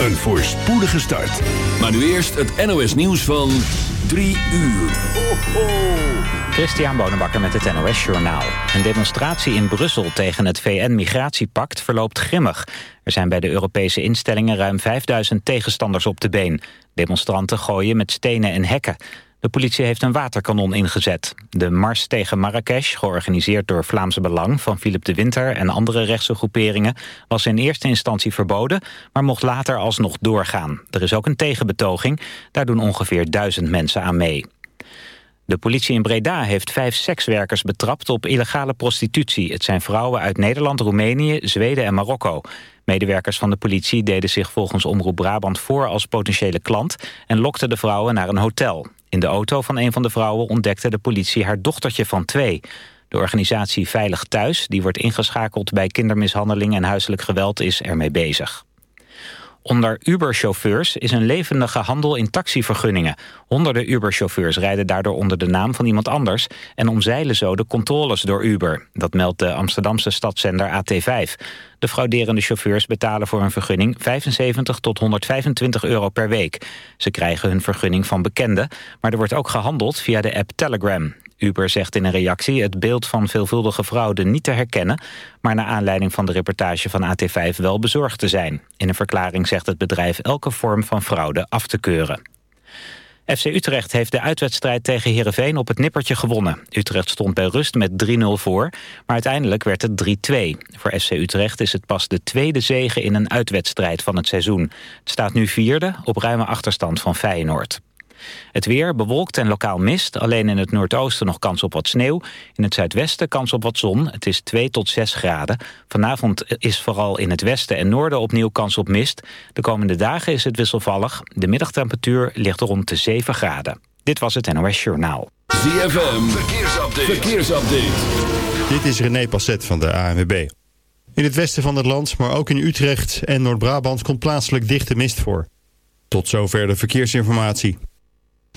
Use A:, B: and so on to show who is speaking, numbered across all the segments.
A: een voorspoedige start.
B: Maar nu eerst het NOS nieuws van 3 uur. Ho, ho.
C: Christian Bonenbakker met het NOS Journaal. Een demonstratie in Brussel tegen het VN-migratiepact verloopt grimmig. Er zijn bij de Europese instellingen ruim 5000 tegenstanders op de been. Demonstranten gooien met stenen en hekken. De politie heeft een waterkanon ingezet. De mars tegen Marrakesh, georganiseerd door Vlaamse Belang... van Philip de Winter en andere rechtse groeperingen... was in eerste instantie verboden, maar mocht later alsnog doorgaan. Er is ook een tegenbetoging. Daar doen ongeveer duizend mensen aan mee. De politie in Breda heeft vijf sekswerkers betrapt op illegale prostitutie. Het zijn vrouwen uit Nederland, Roemenië, Zweden en Marokko. Medewerkers van de politie deden zich volgens Omroep Brabant voor als potentiële klant... en lokten de vrouwen naar een hotel. In de auto van een van de vrouwen ontdekte de politie haar dochtertje van twee. De organisatie Veilig Thuis, die wordt ingeschakeld bij kindermishandeling en huiselijk geweld, is ermee bezig. Onder Uber-chauffeurs is een levendige handel in taxivergunningen. Honderden Uber-chauffeurs rijden daardoor onder de naam van iemand anders... en omzeilen zo de controles door Uber. Dat meldt de Amsterdamse stadszender AT5. De frauderende chauffeurs betalen voor een vergunning 75 tot 125 euro per week. Ze krijgen hun vergunning van bekenden, maar er wordt ook gehandeld via de app Telegram. Uber zegt in een reactie het beeld van veelvuldige fraude niet te herkennen... maar naar aanleiding van de reportage van AT5 wel bezorgd te zijn. In een verklaring zegt het bedrijf elke vorm van fraude af te keuren. FC Utrecht heeft de uitwedstrijd tegen Heerenveen op het nippertje gewonnen. Utrecht stond bij rust met 3-0 voor, maar uiteindelijk werd het 3-2. Voor FC Utrecht is het pas de tweede zege in een uitwedstrijd van het seizoen. Het staat nu vierde op ruime achterstand van Feyenoord. Het weer bewolkt en lokaal mist. Alleen in het noordoosten nog kans op wat sneeuw. In het zuidwesten kans op wat zon. Het is 2 tot 6 graden. Vanavond is vooral in het westen en noorden opnieuw kans op mist. De komende dagen is het wisselvallig. De middagtemperatuur ligt rond de 7 graden. Dit was het NOS Journaal.
B: ZFM, verkeersupdate. verkeersupdate.
D: Dit is René Passet van de ANWB. In het westen van het land, maar ook in Utrecht en Noord-Brabant... komt plaatselijk dichte mist voor. Tot zover de verkeersinformatie.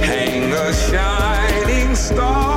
E: Hang a shining star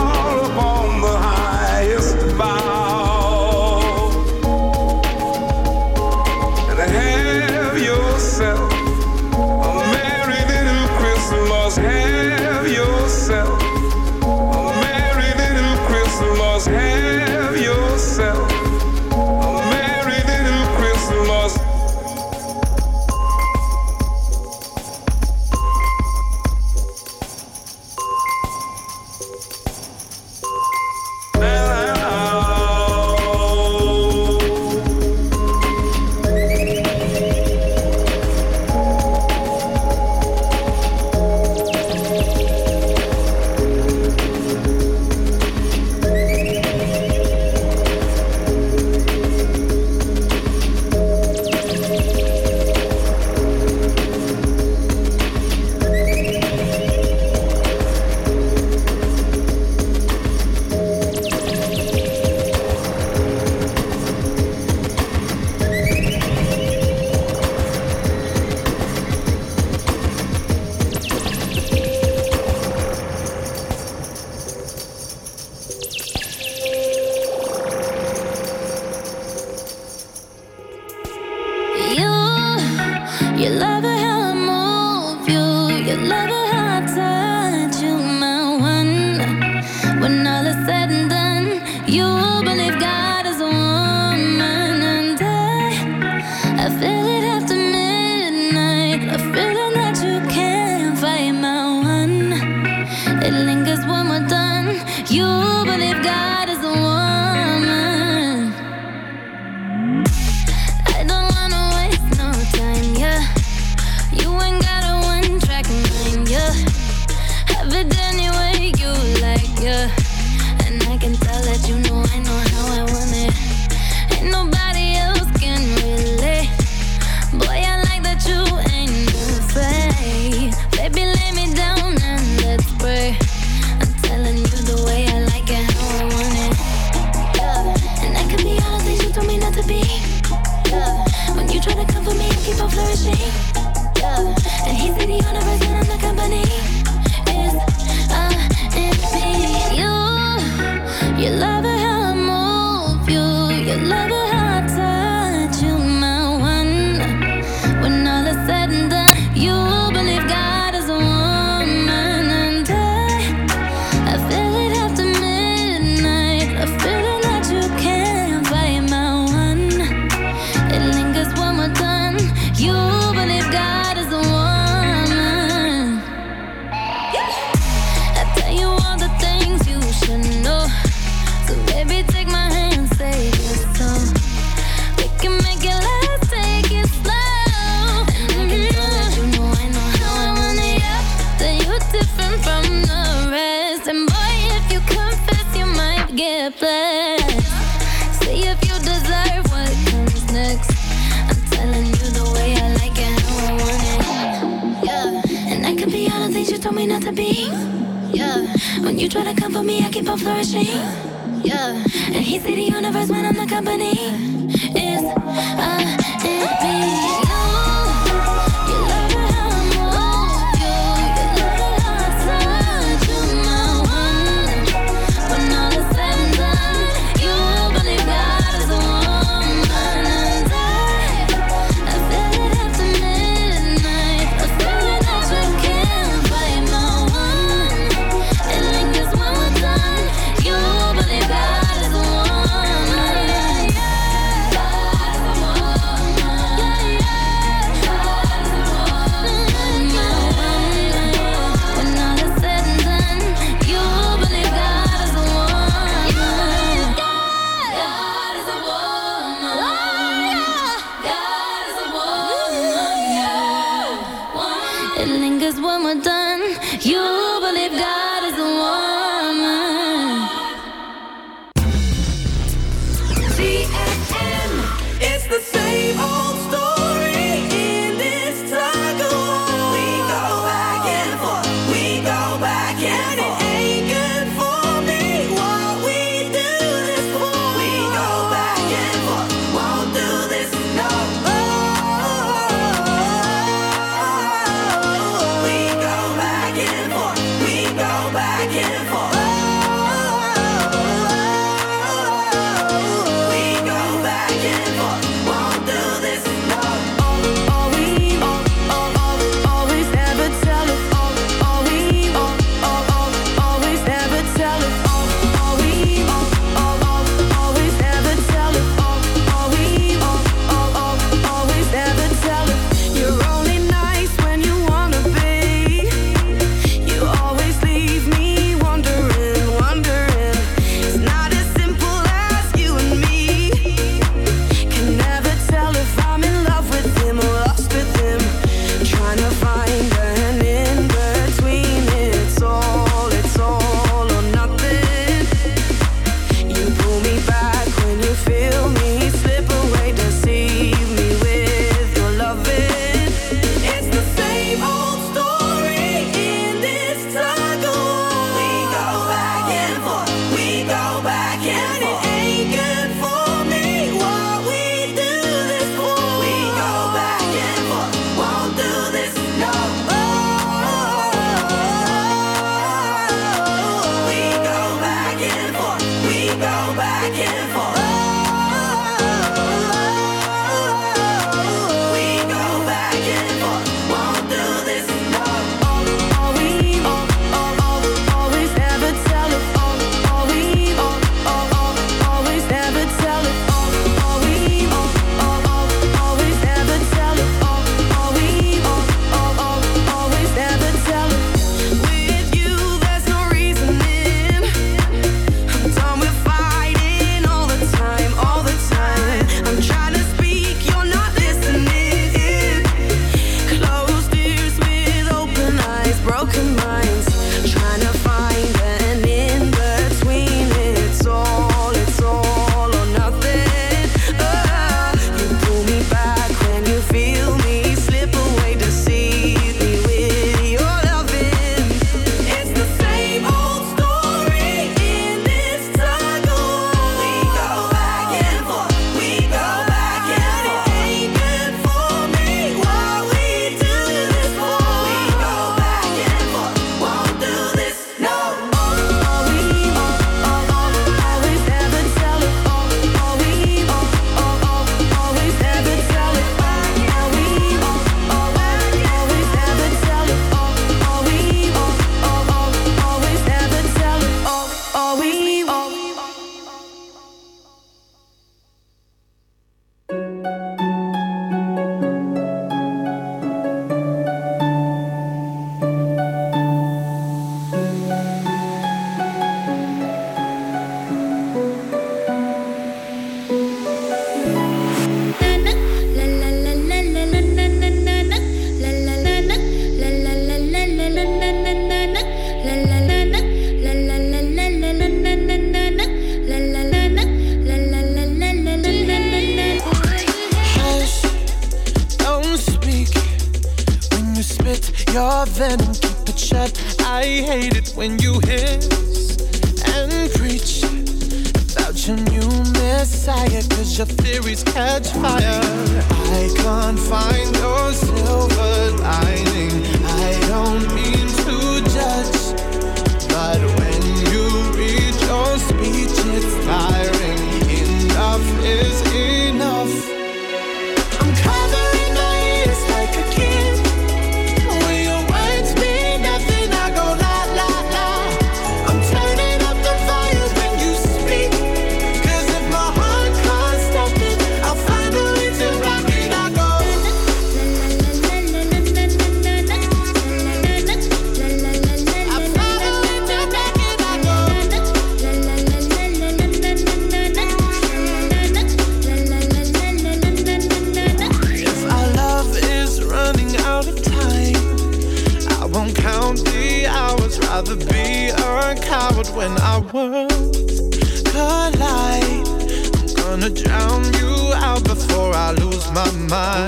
F: mind.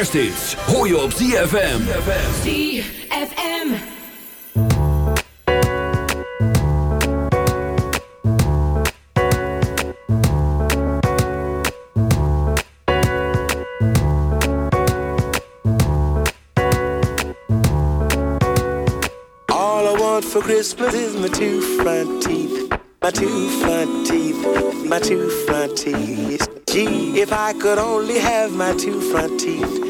B: kershits. Hoor je op ZFM.
G: ZFM.
H: All I want for Christmas is my two front teeth. My two front teeth. My two front teeth. Gee, if I could only have my two front teeth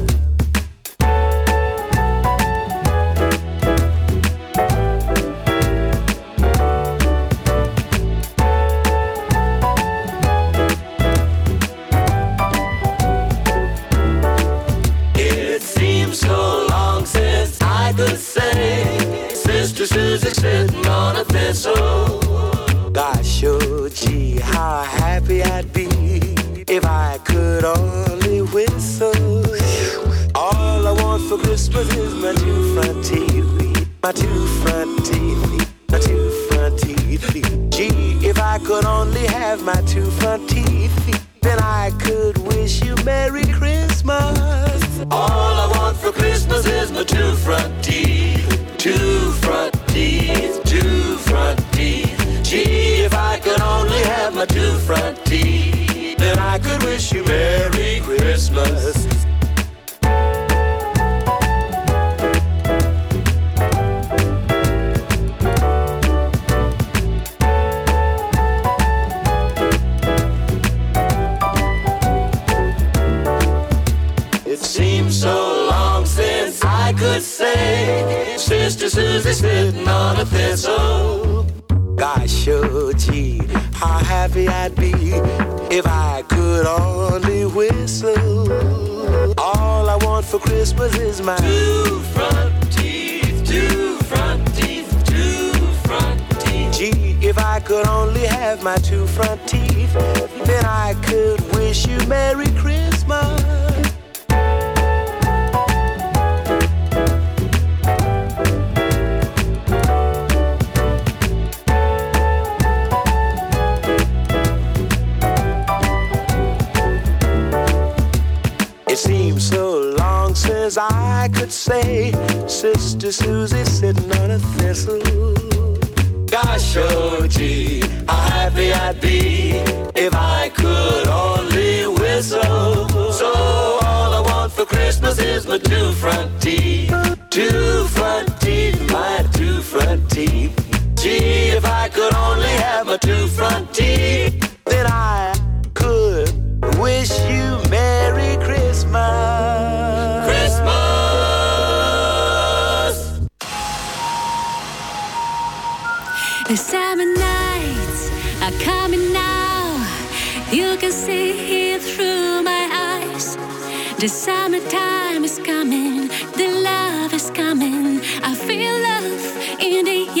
H: the two front teeth, two front teeth, two front teeth. Gee, if I could only have my two front teeth, then I could wish you Merry Christmas.
G: coming now. You can see it through my eyes. The summertime is coming, the love is coming. I feel love in the air.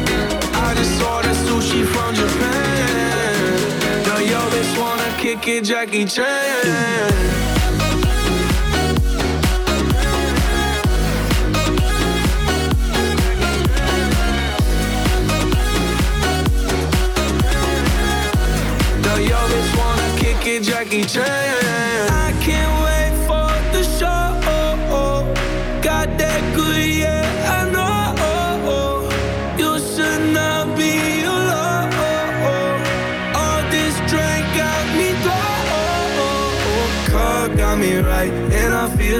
I: she from Japan. You always wanna kick it, Jackie Chan. Jackie Chan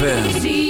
B: ZFM.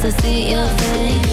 J: to see your face.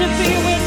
J: to be with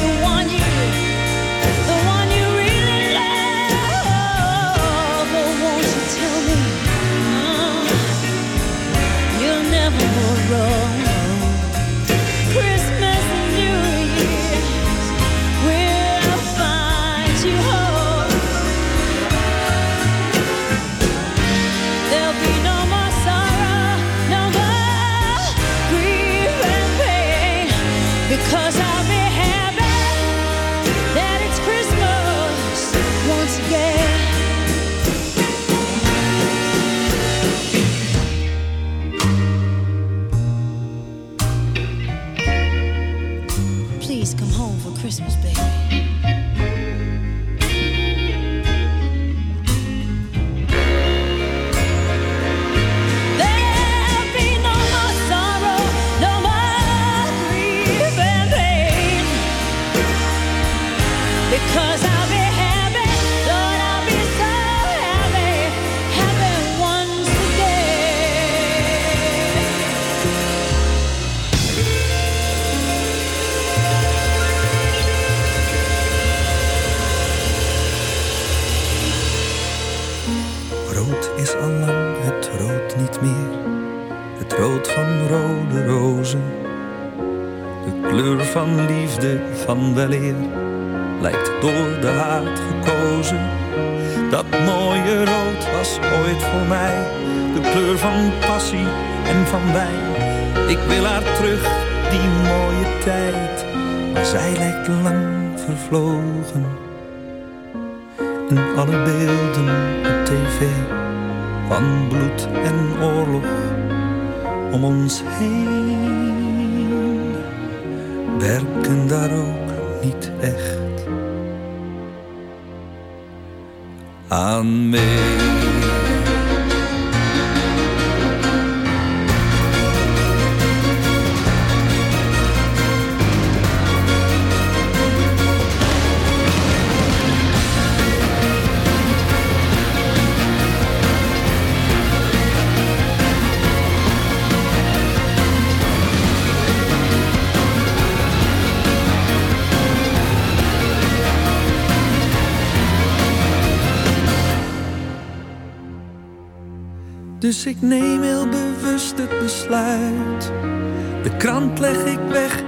K: lang het rood niet meer. Het rood van rode rozen. De kleur van liefde van weleer lijkt door de haat gekozen. Dat mooie rood was ooit voor mij de kleur van passie en van wijn. Ik wil haar terug, die mooie tijd, maar zij lijkt lang vervlogen. En alle beelden op tv van bloed en oorlog om ons heen werken daar ook niet echt aan mee. ik neem heel bewust het besluit. De krant leg ik weg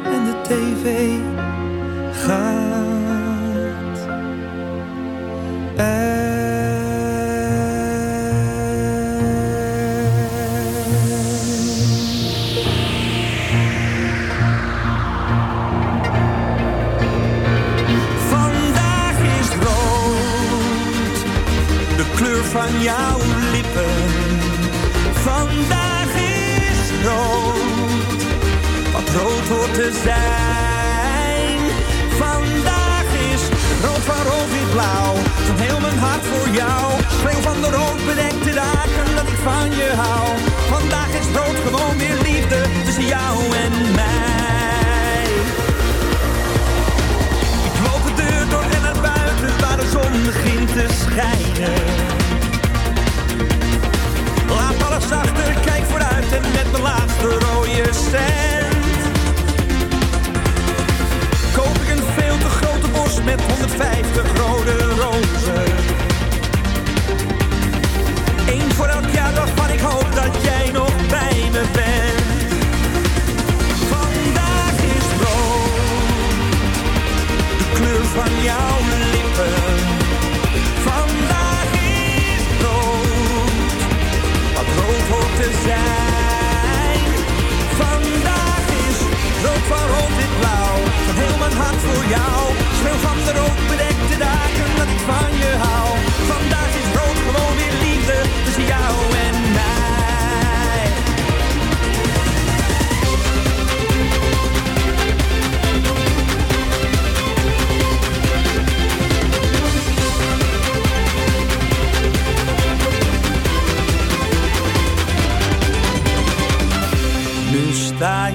E: hart van de rood bedekte dagen dat ik van je hou. Vandaag is rood gewoon weer liefde tussen jou en mij. Ik loop de deur door en naar buiten waar de zon begint te schijnen. Laat alles achter, kijk vooruit en met mijn laatste rode cent. Koop ik een veel te grote bos met 150 rode rozen. Hoop dat jij nog bij me bent. Vandaag is rood, de kleur van jouw lippen. Vandaag is rood, wat rood hoort te zijn. Vandaag is rood van rood wit blauw, van heel mijn hart voor jou. Speel van de rood bedekte dagen dat ik van je hou. Vandaag is rood gewoon weer liefde tussen jou en mij.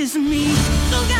L: Is me. Look out,